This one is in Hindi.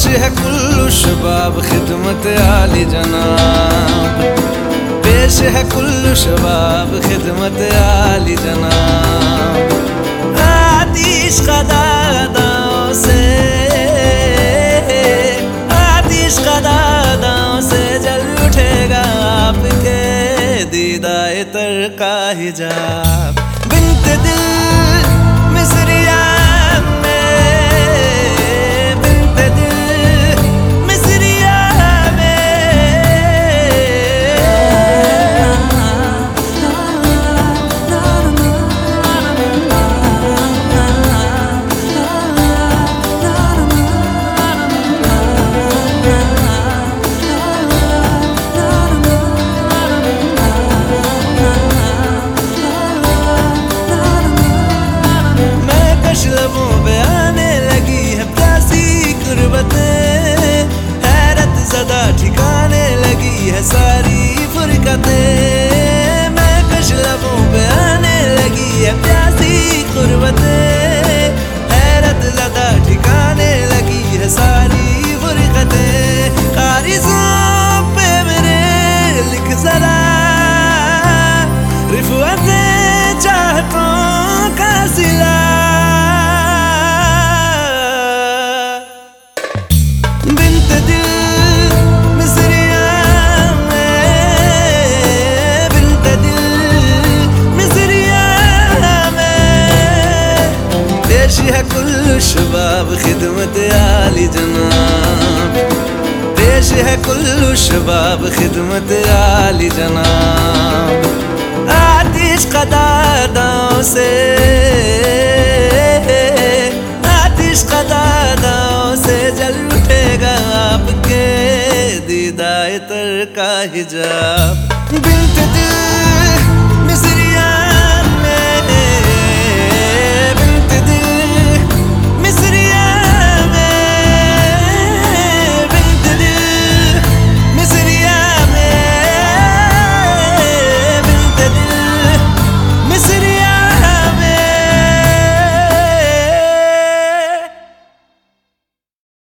शबाब खिदमत आली जनाब। पेश है कुल्लू शबाब खिदमत आली जनाब। आतिश कदादाओं से, आतिश कदादाओं से जल उठेगा आपके दीदाए तर का हिजाब। बिनत दिल मिसरिया फुरकतें मैं कश लबों पे आने लगी है प्यासी गुर्बतें है कुल्लू शबाब खिदमत आली जनाब। पेश है कुल्लू शबाब खिदमत आली जनाब। आतिश कदादाओं से, आतिश कदादाओं से जल उठेगा आपके दीदाए तर का हिजाब। बिनत